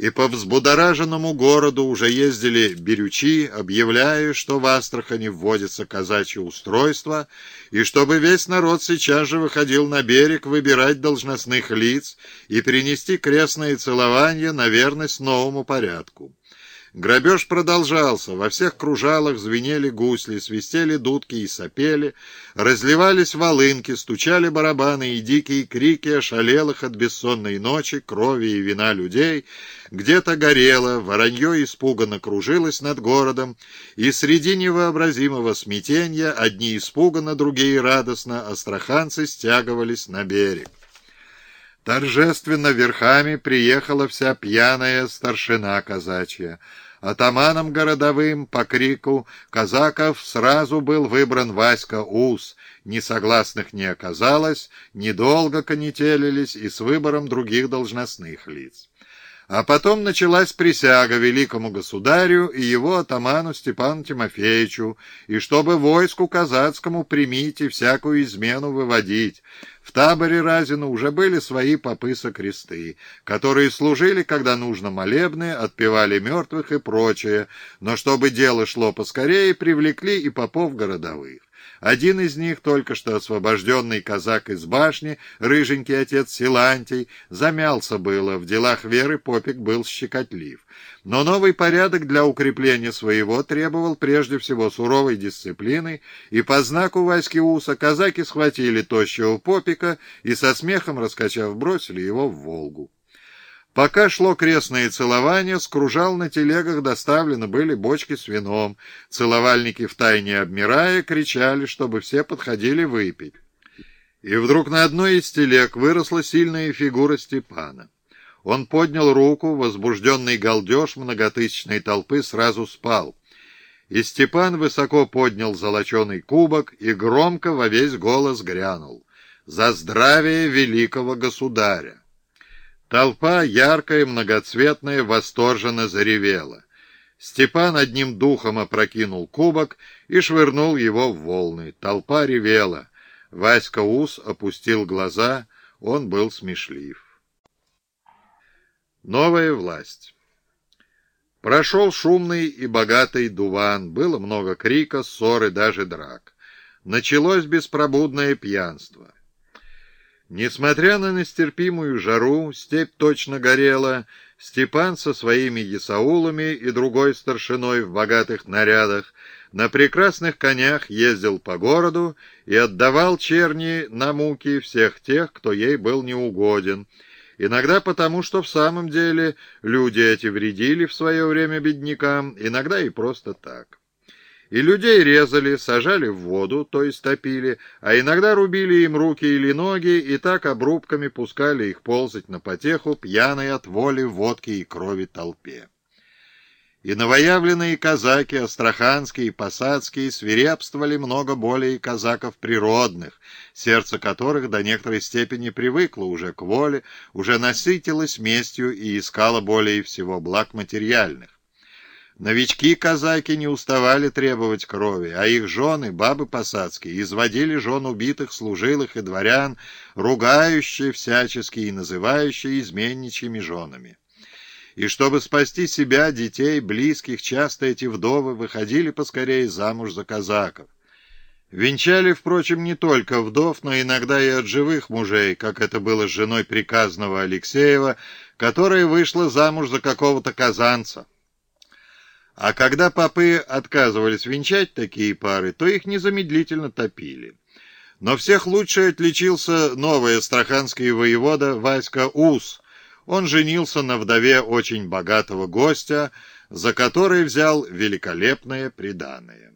и по взбудораженному городу уже ездили берючи, объявляя, что в Астрахани вводится казачье устройство, и чтобы весь народ сейчас же выходил на берег выбирать должностных лиц и принести крестное целование на верность новому порядку. Грабеж продолжался, во всех кружалах звенели гусли, свистели дудки и сопели, разливались волынки, стучали барабаны и дикие крики ошалелых от бессонной ночи, крови и вина людей. Где-то горело, воронье испуганно кружилось над городом, и среди невообразимого смятения одни испуганно, другие радостно, астраханцы стягивались на берег. Торжественно верхами приехала вся пьяная старшина казачья. Атаманом городовым по крику казаков сразу был выбран Васька Ус. Несогласных не оказалось, недолго конетелились и с выбором других должностных лиц. А потом началась присяга великому государю и его атаману Степану Тимофеевичу, и чтобы войску казацкому примите всякую измену выводить. В таборе Разина уже были свои попы кресты, которые служили, когда нужно, молебны, отпевали мертвых и прочее, но чтобы дело шло поскорее, привлекли и попов городовых. Один из них, только что освобожденный казак из башни, рыженький отец Силантий, замялся было, в делах веры попик был щекотлив. Но новый порядок для укрепления своего требовал прежде всего суровой дисциплины, и по знаку Васьки Уса казаки схватили тощего попика и со смехом, раскачав, бросили его в Волгу. Пока шло крестное целование, с кружал на телегах доставлены были бочки с вином. Целовальники, втайне обмирая, кричали, чтобы все подходили выпить. И вдруг на одной из телег выросла сильная фигура Степана. Он поднял руку, возбужденный галдеж многотысячной толпы сразу спал. И Степан высоко поднял золоченый кубок и громко во весь голос грянул. «За здравие великого государя!» Толпа, яркая, многоцветная, восторженно заревела. Степан одним духом опрокинул кубок и швырнул его в волны. Толпа ревела. Васька Ус опустил глаза, он был смешлив. Новая власть Прошел шумный и богатый дуван, было много крика, ссоры, даже драк. Началось беспробудное пьянство. Несмотря на нестерпимую жару, степь точно горела, Степан со своими ясаулами и другой старшиной в богатых нарядах на прекрасных конях ездил по городу и отдавал черни на муки всех тех, кто ей был неугоден, иногда потому, что в самом деле люди эти вредили в свое время беднякам, иногда и просто так. И людей резали, сажали в воду, то есть топили, а иногда рубили им руки или ноги, и так обрубками пускали их ползать на потеху, пьяной от воли, водки и крови толпе. И новоявленные казаки, астраханские и посадские, свирепствовали много более казаков природных, сердце которых до некоторой степени привыкло уже к воле, уже насытилось местью и искало более всего благ материальных. Новички-казаки не уставали требовать крови, а их жены, бабы посадские, изводили жен убитых служилых и дворян, ругающие всячески и называющие изменничьими женами. И чтобы спасти себя, детей, близких, часто эти вдовы выходили поскорее замуж за казаков. Венчали, впрочем, не только вдов, но иногда и от живых мужей, как это было с женой приказного Алексеева, которая вышла замуж за какого-то казанца. А когда попы отказывались венчать такие пары, то их незамедлительно топили. Но всех лучше отличился новый астраханский воевода Васька Ус. Он женился на вдове очень богатого гостя, за которой взял великолепное приданое.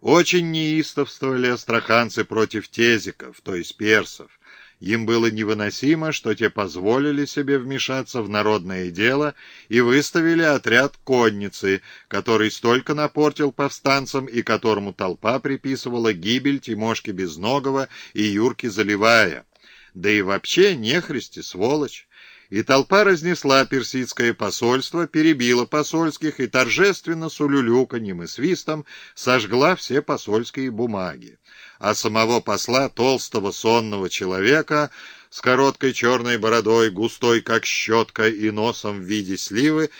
Очень неистовствовали астраханцы против тезиков, то есть персов. Им было невыносимо, что те позволили себе вмешаться в народное дело и выставили отряд конницы, который столько напортил повстанцам и которому толпа приписывала гибель Тимошки Безногого и Юрки Заливая. Да и вообще нехристи, сволочь и толпа разнесла персидское посольство, перебила посольских и торжественно с улюлюканьем и свистом сожгла все посольские бумаги. А самого посла, толстого сонного человека, с короткой черной бородой, густой как щетка и носом в виде сливы,